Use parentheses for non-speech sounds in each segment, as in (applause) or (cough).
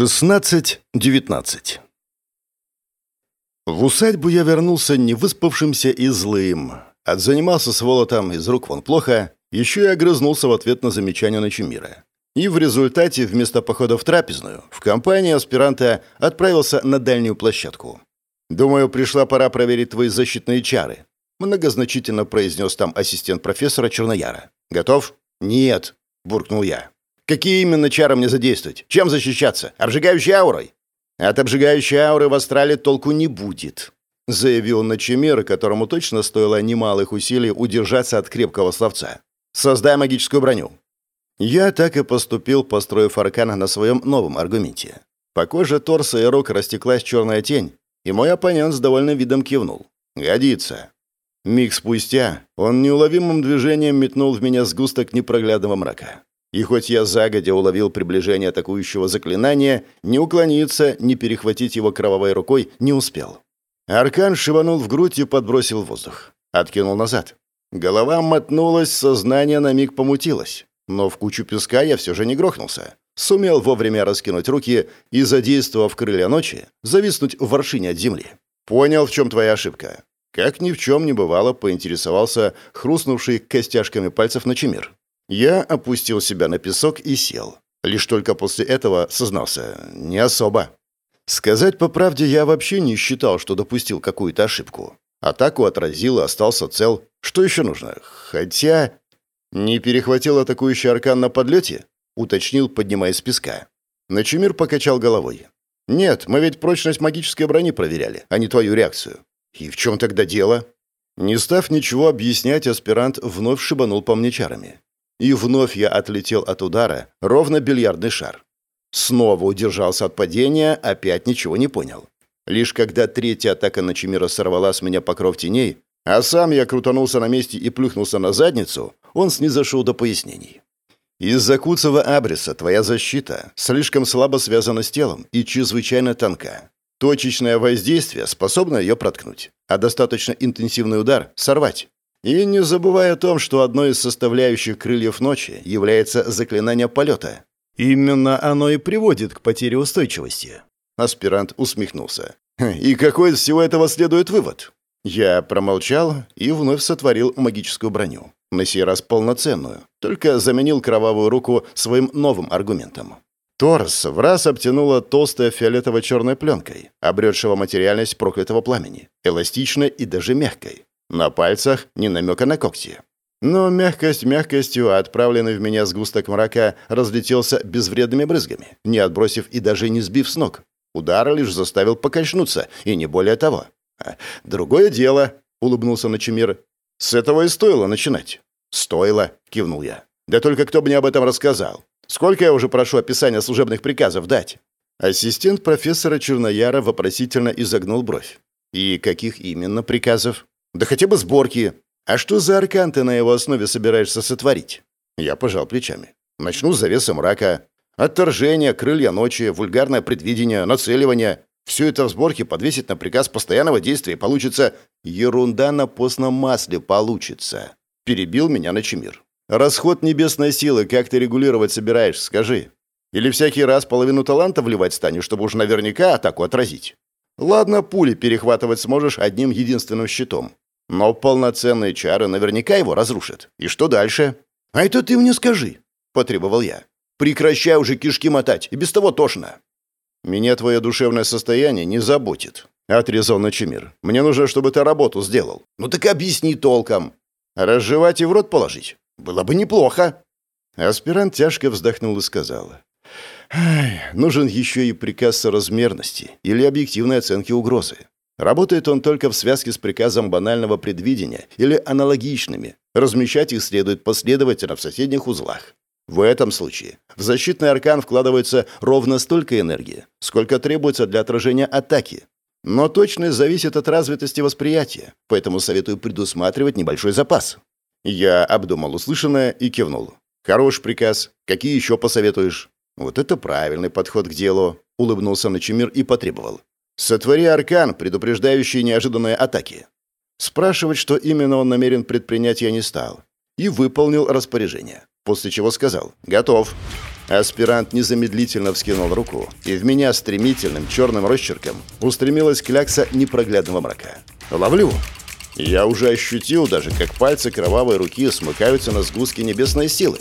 16-19 В усадьбу я вернулся невыспавшимся и злым. Отзанимался с Волотом из рук вон плохо, еще и огрызнулся в ответ на замечание Ночемира. И в результате вместо похода в трапезную в компании аспиранта отправился на дальнюю площадку. «Думаю, пришла пора проверить твои защитные чары», многозначительно произнес там ассистент профессора Чернояра. «Готов?» «Нет», — буркнул я. Какие именно чары мне задействовать? Чем защищаться? Обжигающей аурой? От обжигающей ауры в астрале толку не будет, заявил Начемир, которому точно стоило немалых усилий удержаться от крепкого словца. Создай магическую броню. Я так и поступил, построив аркан на своем новом аргументе. По коже торса и рук растеклась черная тень, и мой оппонент с довольным видом кивнул. «Годится». Миг спустя он неуловимым движением метнул в меня сгусток непроглядного мрака. И хоть я загодя уловил приближение атакующего заклинания, ни уклониться, ни перехватить его кровавой рукой не успел. Аркан шиванул в грудь и подбросил воздух. Откинул назад. Голова мотнулась, сознание на миг помутилось. Но в кучу песка я все же не грохнулся. Сумел вовремя раскинуть руки и, задействовав крылья ночи, зависнуть в воршине от земли. Понял, в чем твоя ошибка. Как ни в чем не бывало, поинтересовался хрустнувший костяшками пальцев ночемир. Я опустил себя на песок и сел. Лишь только после этого сознался. Не особо. Сказать по правде, я вообще не считал, что допустил какую-то ошибку. Атаку отразил и остался цел. Что еще нужно? Хотя... Не перехватил атакующий аркан на подлете? Уточнил, поднимаясь с песка. Начумир покачал головой. «Нет, мы ведь прочность магической брони проверяли, а не твою реакцию. И в чем тогда дело?» Не став ничего объяснять, аспирант вновь шибанул по мне чарами. И вновь я отлетел от удара, ровно бильярдный шар. Снова удержался от падения, опять ничего не понял. Лишь когда третья атака Ночемира сорвала с меня покров теней, а сам я крутанулся на месте и плюхнулся на задницу, он снизошел до пояснений. Из-за куцого абриса твоя защита слишком слабо связана с телом и чрезвычайно тонка. Точечное воздействие способно ее проткнуть, а достаточно интенсивный удар — сорвать. И не забывай о том, что одной из составляющих крыльев ночи является заклинание полета. Именно оно и приводит к потере устойчивости. Аспирант усмехнулся. И какой из всего этого следует вывод? Я промолчал и вновь сотворил магическую броню. На сей раз полноценную, только заменил кровавую руку своим новым аргументом. Торс в раз обтянула толстая фиолетово-черной пленкой, обретшего материальность проклятого пламени, эластичной и даже мягкой. На пальцах ни намека на когти. Но мягкость мягкостью, а отправленный в меня сгусток мрака разлетелся безвредными брызгами, не отбросив и даже не сбив с ног. Удар лишь заставил покачнуться, и не более того. А, «Другое дело», — улыбнулся Ночемир. «С этого и стоило начинать». «Стоило», — кивнул я. «Да только кто бы мне об этом рассказал? Сколько я уже прошу описания служебных приказов дать?» Ассистент профессора Чернояра вопросительно изогнул бровь. «И каких именно приказов?» Да хотя бы сборки. А что за аркан ты на его основе собираешься сотворить? Я пожал плечами. Начну с завеса мрака. Отторжение, крылья ночи, вульгарное предвидение, нацеливание. Все это в сборке подвесить на приказ постоянного действия. Получится ерунда на постном масле получится. Перебил меня Ночемир. Расход небесной силы как ты регулировать собираешься, скажи? Или всякий раз половину таланта вливать станешь, чтобы уж наверняка атаку отразить? Ладно, пули перехватывать сможешь одним единственным щитом. Но полноценные чары наверняка его разрушат. И что дальше? «А это ты мне скажи», — потребовал я. «Прекращай уже кишки мотать, и без того тошно». «Меня твое душевное состояние не заботит», — отрезал Ночемир. «Мне нужно, чтобы ты работу сделал». «Ну так объясни толком». «Разжевать и в рот положить? Было бы неплохо». Аспирант тяжко вздохнул и сказал. Ай, нужен еще и приказ соразмерности или объективной оценки угрозы. Работает он только в связке с приказом банального предвидения или аналогичными. Размещать их следует последовательно в соседних узлах. В этом случае в защитный аркан вкладывается ровно столько энергии, сколько требуется для отражения атаки. Но точность зависит от развитости восприятия, поэтому советую предусматривать небольшой запас. Я обдумал услышанное и кивнул. Хороший приказ. Какие еще посоветуешь? «Вот это правильный подход к делу», — улыбнулся Ночемир и потребовал. «Сотвори аркан, предупреждающий неожиданные атаки». Спрашивать, что именно он намерен предпринять, я не стал. И выполнил распоряжение. после чего сказал «Готов». Аспирант незамедлительно вскинул руку, и в меня стремительным черным росчерком устремилась клякса непроглядного мрака. «Ловлю!» Я уже ощутил даже, как пальцы кровавой руки смыкаются на сгустке небесной силы.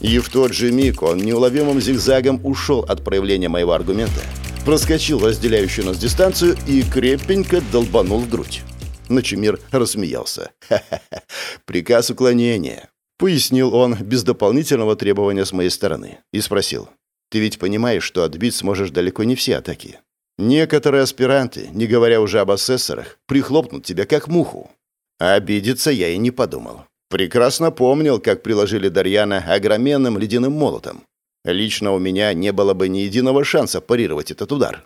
И в тот же миг он неуловимым зигзагом ушел от проявления моего аргумента, проскочил разделяющую нас дистанцию и крепенько долбанул в грудь. Ночемир рассмеялся. «Ха-ха-ха, приказ уклонения», — пояснил он без дополнительного требования с моей стороны и спросил. «Ты ведь понимаешь, что отбить сможешь далеко не все атаки. Некоторые аспиранты, не говоря уже об асессорах, прихлопнут тебя как муху». А обидеться я и не подумал. Прекрасно помнил, как приложили Дарьяна огроменным ледяным молотом. Лично у меня не было бы ни единого шанса парировать этот удар.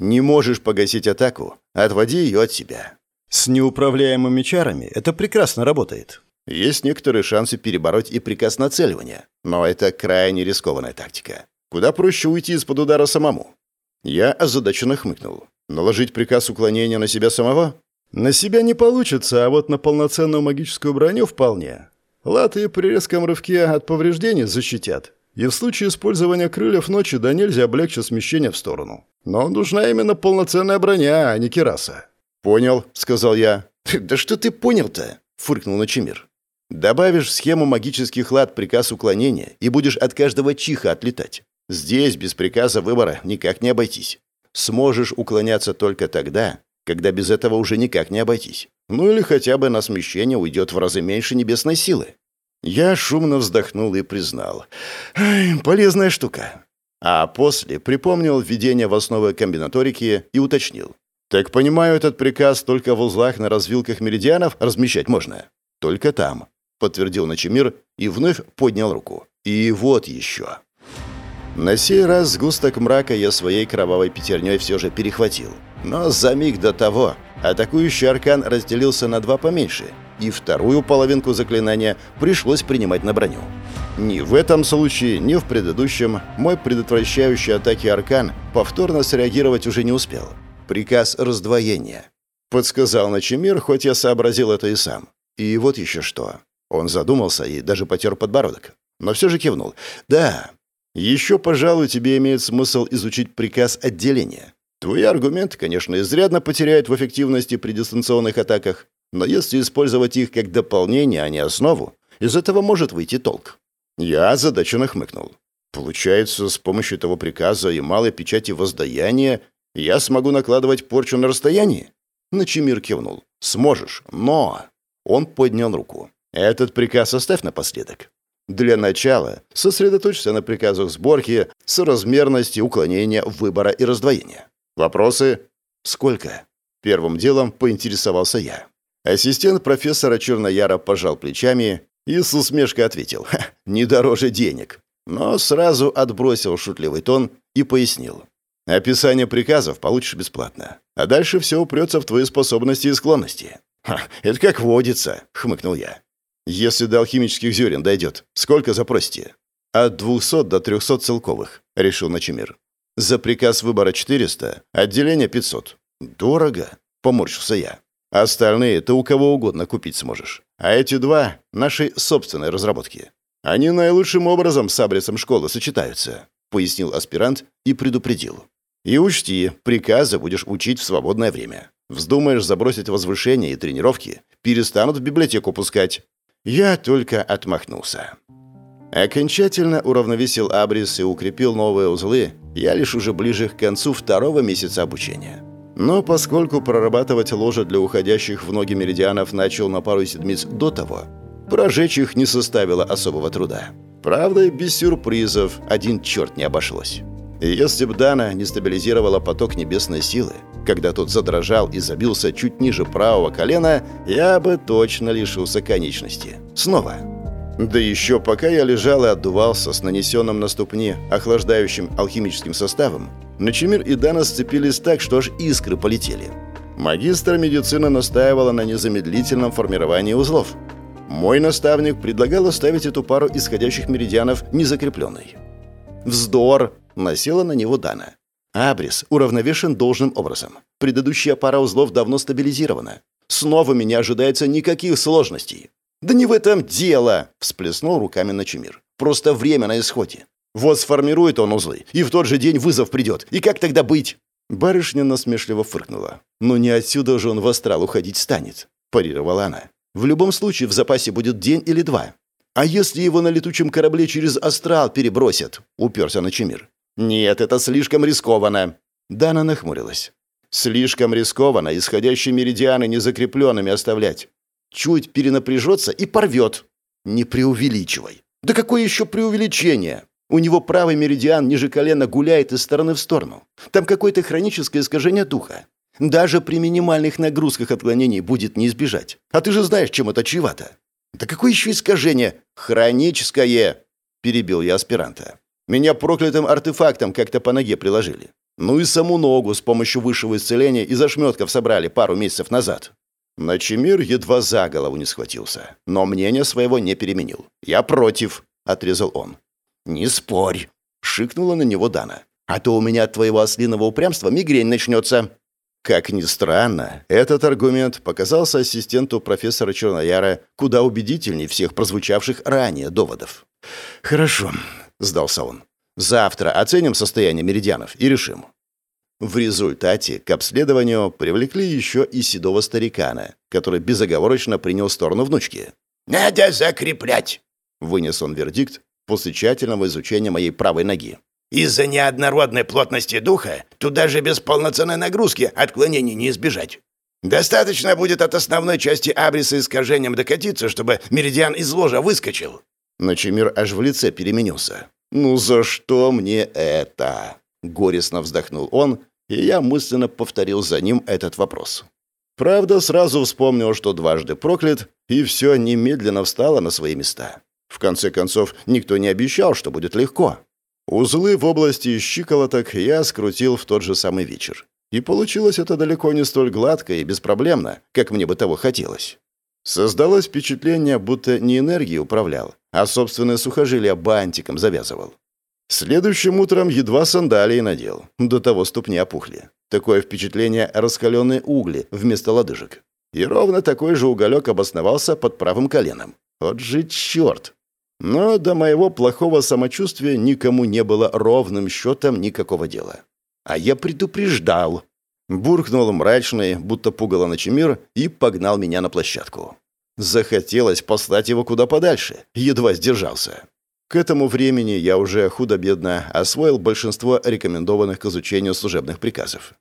Не можешь погасить атаку, отводи ее от себя. С неуправляемыми чарами это прекрасно работает. Есть некоторые шансы перебороть и приказ нацеливания, но это крайне рискованная тактика. Куда проще уйти из-под удара самому. Я озадаченно хмыкнул. Наложить приказ уклонения на себя самого? На себя не получится, а вот на полноценную магическую броню вполне. Латы при резком рывке от повреждений защитят. И в случае использования крыльев ночи да нельзя облегчить смещение в сторону. Но нужна именно полноценная броня, а не кераса. «Понял», — сказал я. (laughs) «Да что ты понял-то?» — фыркнул Ночемир. «Добавишь в схему магических лад приказ уклонения, и будешь от каждого чиха отлетать. Здесь без приказа выбора никак не обойтись. Сможешь уклоняться только тогда, когда без этого уже никак не обойтись. Ну или хотя бы на смещение уйдет в разы меньше небесной силы». Я шумно вздохнул и признал. «Полезная штука». А после припомнил введение в основы комбинаторики и уточнил. «Так понимаю, этот приказ только в узлах на развилках меридианов размещать можно?» «Только там», — подтвердил Ночемир и вновь поднял руку. «И вот еще». На сей раз сгусток мрака я своей кровавой пятерней все же перехватил. Но за миг до того атакующий аркан разделился на два поменьше, и вторую половинку заклинания пришлось принимать на броню. Ни в этом случае, ни в предыдущем мой предотвращающий атаки аркан повторно среагировать уже не успел. Приказ раздвоения. Подсказал Ночемир, хоть я сообразил это и сам. И вот еще что. Он задумался и даже потер подбородок. Но все же кивнул. «Да, еще, пожалуй, тебе имеет смысл изучить приказ отделения. Твои аргументы, конечно, изрядно потеряют в эффективности при дистанционных атаках, но если использовать их как дополнение, а не основу, из этого может выйти толк». Я озадаченно хмыкнул. Получается, с помощью того приказа и малой печати воздаяния я смогу накладывать порчу на расстоянии?» Начимир кивнул. «Сможешь, но...» Он поднял руку. «Этот приказ оставь напоследок. Для начала сосредоточься на приказах сборки, соразмерности, уклонения, выбора и раздвоения. Вопросы? Сколько? Первым делом поинтересовался я. Ассистент профессора Чернояра пожал плечами и с усмешкой ответил. «Не дороже денег». Но сразу отбросил шутливый тон и пояснил. Описание приказов получишь бесплатно. А дальше все упрется в твои способности и склонности. Ха, это как водится, хмыкнул я. Если до алхимических зерен дойдет, сколько запросите? От 200 до 300 целковых, решил Ночемир. За приказ выбора 400, отделение 500. Дорого, поморщился я. Остальные ты у кого угодно купить сможешь. А эти два — нашей собственной разработки. Они наилучшим образом с абрисом школы сочетаются, пояснил аспирант и предупредил. И учти, приказы будешь учить в свободное время. Вздумаешь забросить возвышение и тренировки, перестанут в библиотеку пускать. Я только отмахнулся. Окончательно уравновесил абрис и укрепил новые узлы я лишь уже ближе к концу второго месяца обучения. Но поскольку прорабатывать ложа для уходящих в ноги меридианов начал на пару седмиц до того, прожечь их не составило особого труда. Правда, без сюрпризов один черт не обошлось. Если б Дана не стабилизировала поток небесной силы, когда тот задрожал и забился чуть ниже правого колена, я бы точно лишился конечности. Снова. Да еще пока я лежал и отдувался с нанесенным на ступни охлаждающим алхимическим составом, Ночемир и Дана сцепились так, что аж искры полетели. Магистр медицины настаивала на незамедлительном формировании узлов. Мой наставник предлагал оставить эту пару исходящих меридианов незакрепленной. Вздор! Насела на него Дана. Абрис уравновешен должным образом. Предыдущая пара узлов давно стабилизирована. С новыми не ожидается никаких сложностей. «Да не в этом дело!» — всплеснул руками Ночемир. «Просто время на исходе. Вот сформирует он узлы, и в тот же день вызов придет. И как тогда быть?» Барышня насмешливо фыркнула. «Но не отсюда же он в астрал уходить станет», — парировала она. «В любом случае в запасе будет день или два. А если его на летучем корабле через астрал перебросят?» — уперся Ночемир. «Нет, это слишком рискованно». Дана нахмурилась. «Слишком рискованно исходящие меридианы незакрепленными оставлять. Чуть перенапряжется и порвет. Не преувеличивай. Да какое еще преувеличение? У него правый меридиан ниже колена гуляет из стороны в сторону. Там какое-то хроническое искажение духа. Даже при минимальных нагрузках отклонений будет не избежать. А ты же знаешь, чем это чревато. Да какое еще искажение? Хроническое, перебил я аспиранта. Меня проклятым артефактом как-то по ноге приложили. Ну и саму ногу с помощью высшего исцеления из ошметков собрали пару месяцев назад. Начемир едва за голову не схватился, но мнение своего не переменил. «Я против», — отрезал он. «Не спорь», — шикнула на него Дана. «А то у меня от твоего ослиного упрямства мигрень начнется». Как ни странно, этот аргумент показался ассистенту профессора Чернояра куда убедительней всех прозвучавших ранее доводов. «Хорошо», — сдался он. «Завтра оценим состояние меридианов и решим. В результате к обследованию привлекли еще и седого старикана, который безоговорочно принял сторону внучки. «Надо закреплять!» — вынес он вердикт после тщательного изучения моей правой ноги. «Из-за неоднородной плотности духа тут даже без полноценной нагрузки отклонений не избежать. Достаточно будет от основной части абриса искажением докатиться, чтобы меридиан из ложа выскочил». Ночемир аж в лице переменился. «Ну за что мне это?» Горестно вздохнул он и я мысленно повторил за ним этот вопрос. Правда, сразу вспомнил, что дважды проклят, и все немедленно встало на свои места. В конце концов, никто не обещал, что будет легко. Узлы в области щиколоток я скрутил в тот же самый вечер. И получилось это далеко не столь гладко и беспроблемно, как мне бы того хотелось. Создалось впечатление, будто не энергией управлял, а собственное сухожилие бантиком завязывал. Следующим утром едва сандалии надел. До того ступни опухли. Такое впечатление – раскаленные угли вместо лодыжек. И ровно такой же уголек обосновался под правым коленом. Вот же черт! Но до моего плохого самочувствия никому не было ровным счетом никакого дела. А я предупреждал. Буркнул мрачный, будто пугало ночемир, и погнал меня на площадку. Захотелось послать его куда подальше. Едва сдержался. К этому времени я уже худо-бедно освоил большинство рекомендованных к изучению служебных приказов.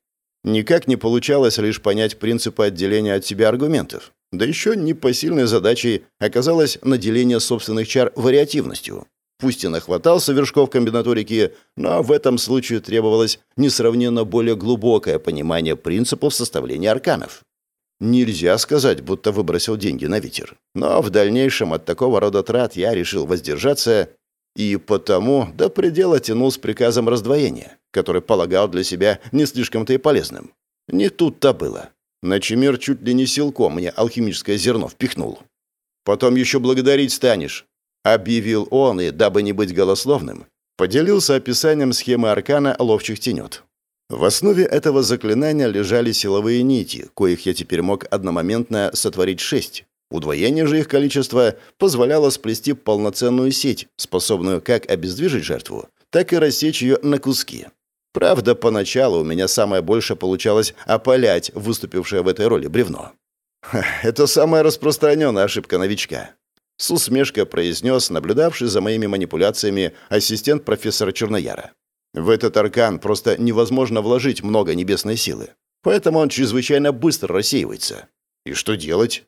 Никак не получалось лишь понять принципы отделения от себя аргументов. Да еще непосильной задачей оказалось наделение собственных чар вариативностью. Пусть и нахватался вершков комбинаторики, но в этом случае требовалось несравненно более глубокое понимание принципов составления арканов. Нельзя сказать, будто выбросил деньги на ветер. Но в дальнейшем от такого рода трат я решил воздержаться и потому до предела тянул с приказом раздвоения, который полагал для себя не слишком-то и полезным. Не тут-то было. Начемир чуть ли не силком мне алхимическое зерно впихнул. «Потом еще благодарить станешь», — объявил он, и, дабы не быть голословным, поделился описанием схемы аркана ловчих тенет. В основе этого заклинания лежали силовые нити, коих я теперь мог одномоментно сотворить шесть, Удвоение же их количества позволяло сплести полноценную сеть, способную как обездвижить жертву, так и рассечь ее на куски. Правда, поначалу у меня самое больше получалось опалять выступившее в этой роли бревно. «Это самая распространенная ошибка новичка», — с усмешкой произнес наблюдавший за моими манипуляциями ассистент профессора Чернояра. «В этот аркан просто невозможно вложить много небесной силы, поэтому он чрезвычайно быстро рассеивается. И что делать?»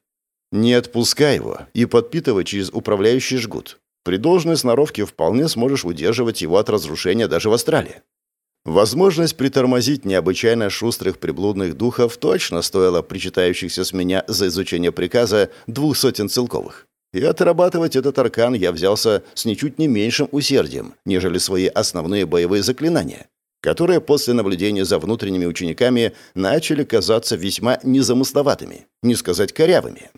Не отпускай его и подпитывай через управляющий жгут. При должной сноровке вполне сможешь удерживать его от разрушения даже в астрале. Возможность притормозить необычайно шустрых приблудных духов точно стоила причитающихся с меня за изучение приказа двух сотен целковых. И отрабатывать этот аркан я взялся с ничуть не меньшим усердием, нежели свои основные боевые заклинания, которые после наблюдения за внутренними учениками начали казаться весьма незамысловатыми, не сказать корявыми.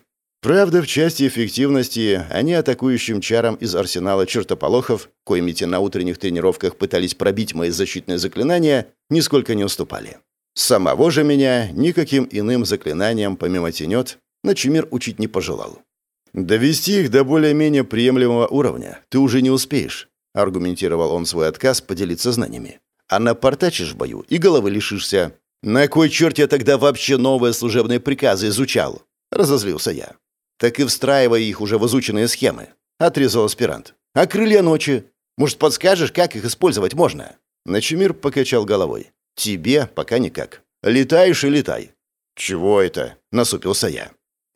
Правда, в части эффективности они атакующим чарам из арсенала чертополохов, коими те на утренних тренировках пытались пробить мои защитные заклинания, нисколько не уступали. Самого же меня никаким иным заклинанием, помимо тенет, Начимир учить не пожелал. Довести их до более-менее приемлемого уровня ты уже не успеешь, аргументировал он свой отказ поделиться знаниями. А напортачишь в бою и головы лишишься. На кой черт я тогда вообще новые служебные приказы изучал? Разозлился я. Так и встраивай их уже в изученные схемы. Отрезал аспирант. А крылья ночи? Может, подскажешь, как их использовать можно? Начемир покачал головой. Тебе пока никак. Летаешь и летай. Чего это? Насупился я.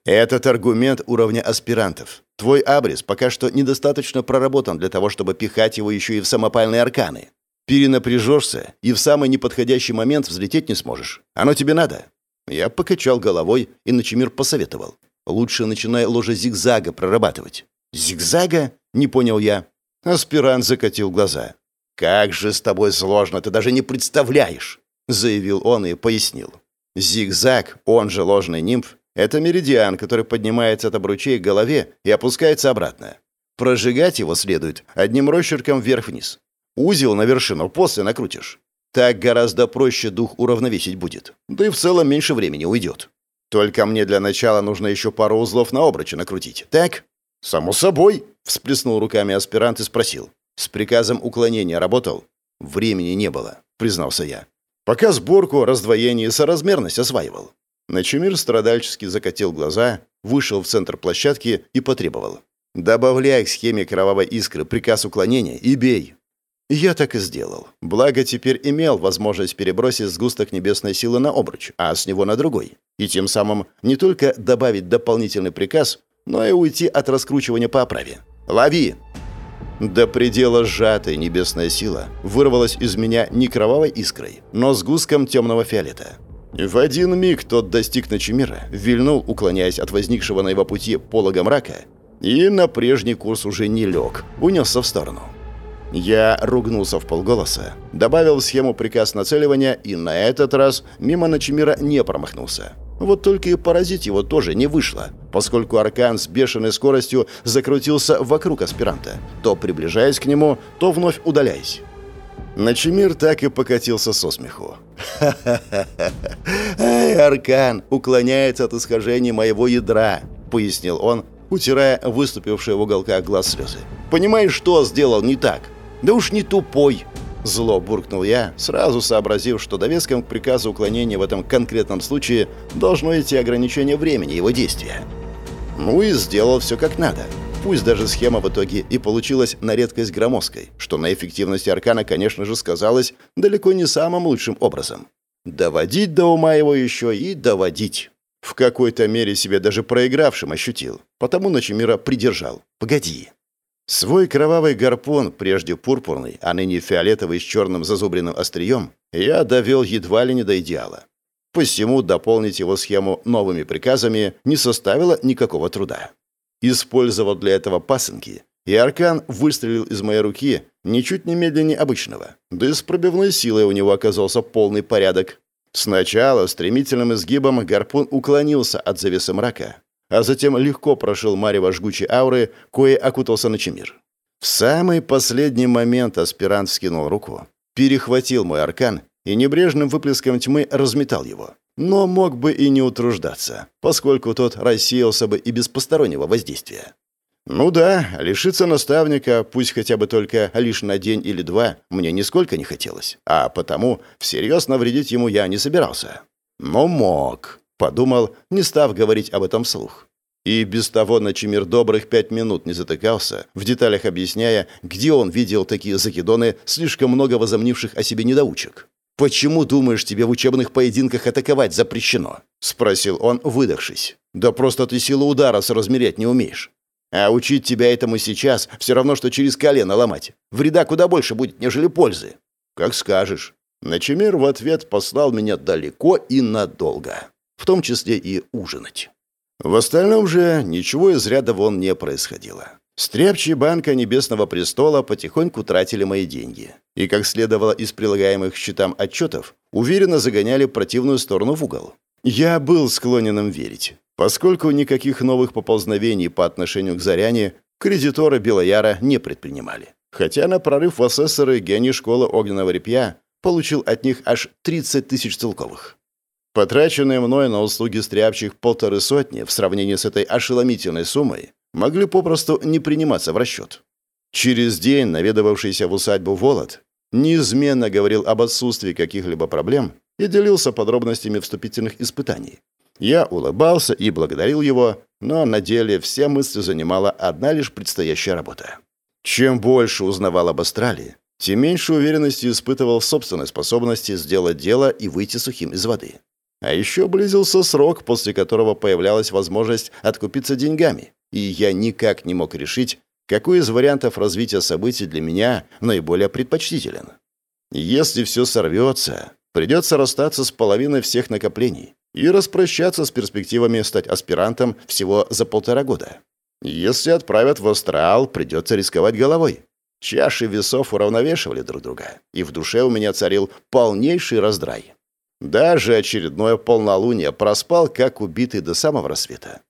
Этот аргумент уровня аспирантов. Твой абрис пока что недостаточно проработан для того, чтобы пихать его еще и в самопальные арканы. Перенапряжешься и в самый неподходящий момент взлететь не сможешь. Оно тебе надо?» Я покачал головой, и Ночемир посоветовал. «Лучше начинай ложе зигзага прорабатывать». «Зигзага?» — не понял я. Аспирант закатил глаза. «Как же с тобой сложно, ты даже не представляешь!» — заявил он и пояснил. Зигзаг, он же ложный нимф, это меридиан, который поднимается от обручей к голове и опускается обратно. Прожигать его следует одним росчерком вверх-вниз. Узел на вершину после накрутишь. Так гораздо проще дух уравновесить будет. Да и в целом меньше времени уйдет. Только мне для начала нужно еще пару узлов на обруче накрутить. Так? Само собой, всплеснул руками аспирант и спросил. С приказом уклонения работал? Времени не было, признался я. Пока сборку, раздвоение и соразмерность осваивал. Начемир страдальчески закатил глаза, вышел в центр площадки и потребовал. «Добавляй к схеме кровавой искры приказ уклонения и бей». Я так и сделал. Благо, теперь имел возможность перебросить сгусток небесной силы на обруч, а с него на другой. И тем самым не только добавить дополнительный приказ, но и уйти от раскручивания по оправе. «Лови!» До предела сжатая небесная сила вырвалась из меня не кровавой искрой, но сгустком темного фиолета. В один миг тот достиг Ночемира, вильнул, уклоняясь от возникшего на его пути полога мрака, и на прежний курс уже не лег, унесся в сторону. Я ругнулся в полголоса, добавил схему приказ нацеливания и на этот раз мимо Ночемира не промахнулся. Вот только и поразить его тоже не вышло, поскольку аркан с бешеной скоростью закрутился вокруг аспиранта, то приближаясь к нему, то вновь удаляясь. Начемир так и покатился со смеху. (laughs) «Ха-ха-ха! Эй, Аркан уклоняется от исхожения моего ядра!» — пояснил он, утирая выступившие в уголках глаз слезы. «Понимаешь, что сделал не так?» «Да уж не тупой!» Зло буркнул я, сразу сообразив, что довеском к приказу уклонения в этом конкретном случае должно идти ограничение времени его действия. Ну и сделал все как надо. Пусть даже схема в итоге и получилась на редкость громоздкой, что на эффективности аркана, конечно же, сказалось далеко не самым лучшим образом. Доводить до ума его еще и доводить. В какой-то мере себе даже проигравшим ощутил, потому Ночемира придержал. «Погоди, Свой кровавый гарпун, прежде пурпурный, а ныне фиолетовый с черным зазубренным острием, я довел едва ли не до идеала. Посему дополнить его схему новыми приказами не составило никакого труда. Использовал для этого пасынки, и аркан выстрелил из моей руки ничуть не медленнее обычного. Да и с пробивной силой у него оказался полный порядок. Сначала стремительным изгибом гарпун уклонился от завесы мрака, а затем легко прошел марево жгучей ауры, кое окутался Ночемир. В самый последний момент аспирант скинул руку, перехватил мой аркан и небрежным выплеском тьмы разметал его. Но мог бы и не утруждаться, поскольку тот рассеялся бы и без постороннего воздействия. Ну да, лишиться наставника, пусть хотя бы только лишь на день или два, мне нисколько не хотелось, а потому всерьез навредить ему я не собирался. Но мог. Подумал, не став говорить об этом вслух. И без того Начимир добрых пять минут не затыкался, в деталях объясняя, где он видел такие закидоны, слишком много возомнивших о себе недоучек. «Почему, думаешь, тебе в учебных поединках атаковать запрещено?» — спросил он, выдохшись. «Да просто ты силу удара соразмерять не умеешь. А учить тебя этому сейчас все равно, что через колено ломать. Вреда куда больше будет, нежели пользы». «Как скажешь». Начемир в ответ послал меня далеко и надолго в том числе и ужинать. В остальном же ничего из ряда вон не происходило. Стряпчие банка Небесного Престола потихоньку тратили мои деньги. И, как следовало из прилагаемых счетам отчетов, уверенно загоняли противную сторону в угол. Я был склонен им верить, поскольку никаких новых поползновений по отношению к Заряне кредиторы Белояра не предпринимали. Хотя на прорыв в асессоры гений школы Огненного Репья получил от них аж 30 тысяч целковых. Потраченные мной на услуги стряпчих полторы сотни в сравнении с этой ошеломительной суммой могли попросту не приниматься в расчет. Через день наведывавшийся в усадьбу Волод неизменно говорил об отсутствии каких-либо проблем и делился подробностями вступительных испытаний. Я улыбался и благодарил его, но на деле все мысли занимала одна лишь предстоящая работа. Чем больше узнавал об Австралии, тем меньше уверенности испытывал в собственной способности сделать дело и выйти сухим из воды. А еще близился срок, после которого появлялась возможность откупиться деньгами, и я никак не мог решить, какой из вариантов развития событий для меня наиболее предпочтителен. Если все сорвется, придется расстаться с половиной всех накоплений и распрощаться с перспективами стать аспирантом всего за полтора года. Если отправят в Астрал, придется рисковать головой. Чаши весов уравновешивали друг друга, и в душе у меня царил полнейший раздрай. Даже очередное полнолуние проспал, как убитый до самого рассвета.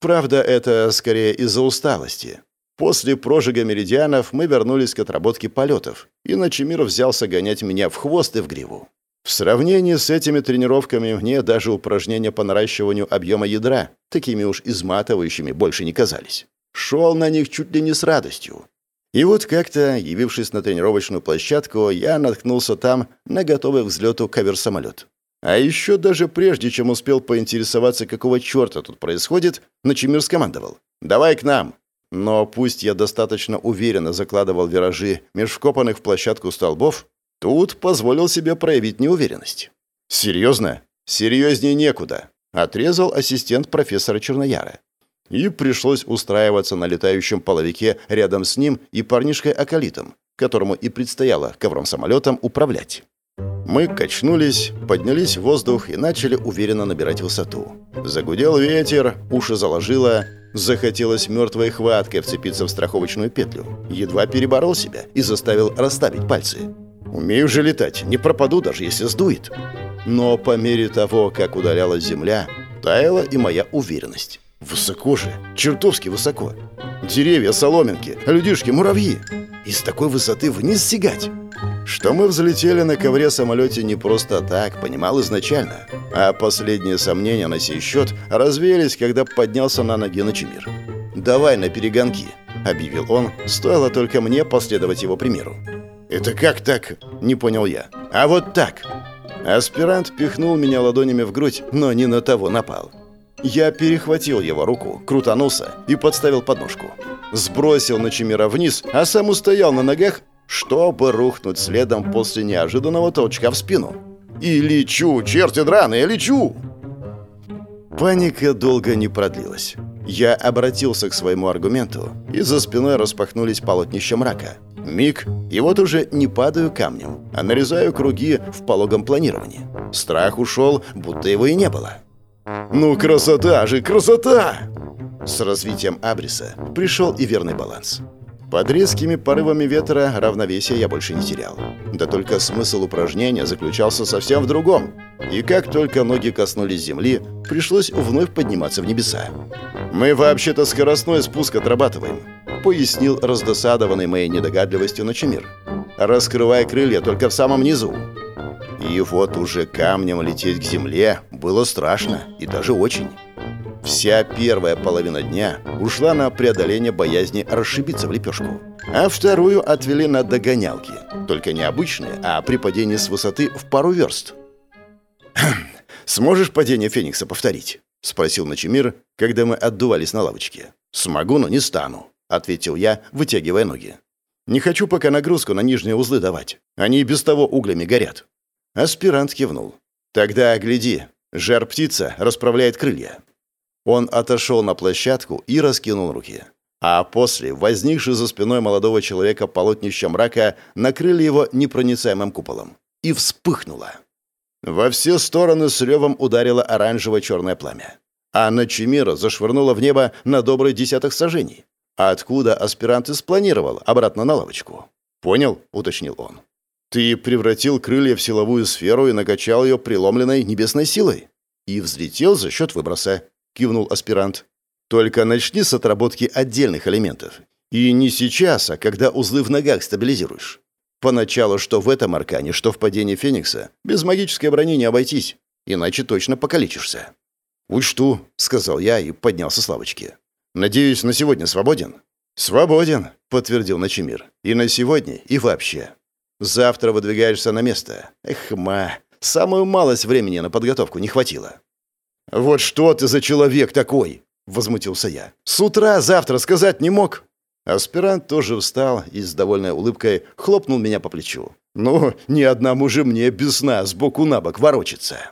Правда, это скорее из-за усталости. После прожига меридианов мы вернулись к отработке полетов, и Ночемир взялся гонять меня в хвост и в гриву. В сравнении с этими тренировками мне даже упражнения по наращиванию объема ядра такими уж изматывающими больше не казались. Шел на них чуть ли не с радостью. И вот как-то, явившись на тренировочную площадку, я наткнулся там на готовый к взлету кавер-самолет. А еще даже прежде, чем успел поинтересоваться, какого черта тут происходит, Ночемир скомандовал. «Давай к нам!» Но пусть я достаточно уверенно закладывал виражи меж вкопанных в площадку столбов, Тут позволил себе проявить неуверенность. «Серьезно? Серьезнее некуда», — отрезал ассистент профессора Чернояра. И пришлось устраиваться на летающем половике рядом с ним и парнишкой-акалитом, которому и предстояло ковром-самолетом управлять. Мы качнулись, поднялись в воздух и начали уверенно набирать высоту. Загудел ветер, уши заложило, захотелось мертвой хваткой вцепиться в страховочную петлю. Едва переборол себя и заставил расставить пальцы. Умею же летать, не пропаду, даже если сдует. Но по мере того, как удалялась земля, таяла и моя уверенность. Высоко же, чертовски высоко. Деревья, соломинки, людишки, муравьи. И с такой высоты вниз сигать. Что мы взлетели на ковре-самолете не просто так, понимал изначально. А последние сомнения на сей счет развеялись, когда поднялся на ноги Ночемир. «Давай на перегонки», — объявил он, стоило только мне последовать его примеру. «Это как так?» – не понял я. «А вот так!» Аспирант пихнул меня ладонями в грудь, но не на того напал. Я перехватил его руку, крутанулся и подставил подножку. Сбросил Ночемира вниз, а сам устоял на ногах, чтобы рухнуть следом после неожиданного толчка в спину. «И лечу, черти драные, лечу!» Паника долго не продлилась. Я обратился к своему аргументу, и за спиной распахнулись полотнища мрака. Миг, и вот уже не падаю камнем, а нарезаю круги в пологом планировании. Страх ушел, будто его и не было. «Ну, красота же, красота!» С развитием абриса пришел и верный баланс. Под резкими порывами ветра равновесия я больше не терял. Да только смысл упражнения заключался совсем в другом. И как только ноги коснулись земли, пришлось вновь подниматься в небеса. «Мы вообще-то скоростной спуск отрабатываем», — пояснил раздосадованный моей недогадливостью Ночемир. «Раскрывая крылья только в самом низу». И вот уже камнем лететь к земле было страшно и даже очень. Вся первая половина дня ушла на преодоление боязни расшибиться в лепешку, а вторую отвели на догонялки, только не обычные, а при падении с высоты в пару верст. «Сможешь падение Феникса повторить?» — спросил Ночемир, когда мы отдувались на лавочке. «Смогу, но не стану», — ответил я, вытягивая ноги. «Не хочу пока нагрузку на нижние узлы давать. Они и без того углями горят». Аспирант кивнул. «Тогда гляди, жар-птица расправляет крылья». Он отошел на площадку и раскинул руки. А после, возникший за спиной молодого человека полотнище мрака, накрыли его непроницаемым куполом. И вспыхнуло. Во все стороны с ревом ударило оранжево-черное пламя. А Начимира зашвырнула в небо на добрый десяток сажений. А откуда аспирант и спланировал обратно на лавочку? «Понял?» — уточнил он. «Ты превратил крылья в силовую сферу и накачал ее преломленной небесной силой?» И взлетел за счет выброса. — кивнул аспирант. «Только начни с отработки отдельных элементов. И не сейчас, а когда узлы в ногах стабилизируешь. Поначалу что в этом аркане, что в падении Феникса, без магической брони не обойтись, иначе точно покалечишься». «Учту», — сказал я и поднялся с лавочки. Надеюсь, на сегодня свободен?» «Свободен», — подтвердил Ночемир. «И на сегодня, и вообще. Завтра выдвигаешься на место. Эх, ма, самую малость времени на подготовку не хватило». «Вот что ты за человек такой?» — возмутился я. «С утра завтра сказать не мог?» Аспирант тоже встал и с довольной улыбкой хлопнул меня по плечу. «Ну, ни одному же мне без сна сбоку на бок ворочаться».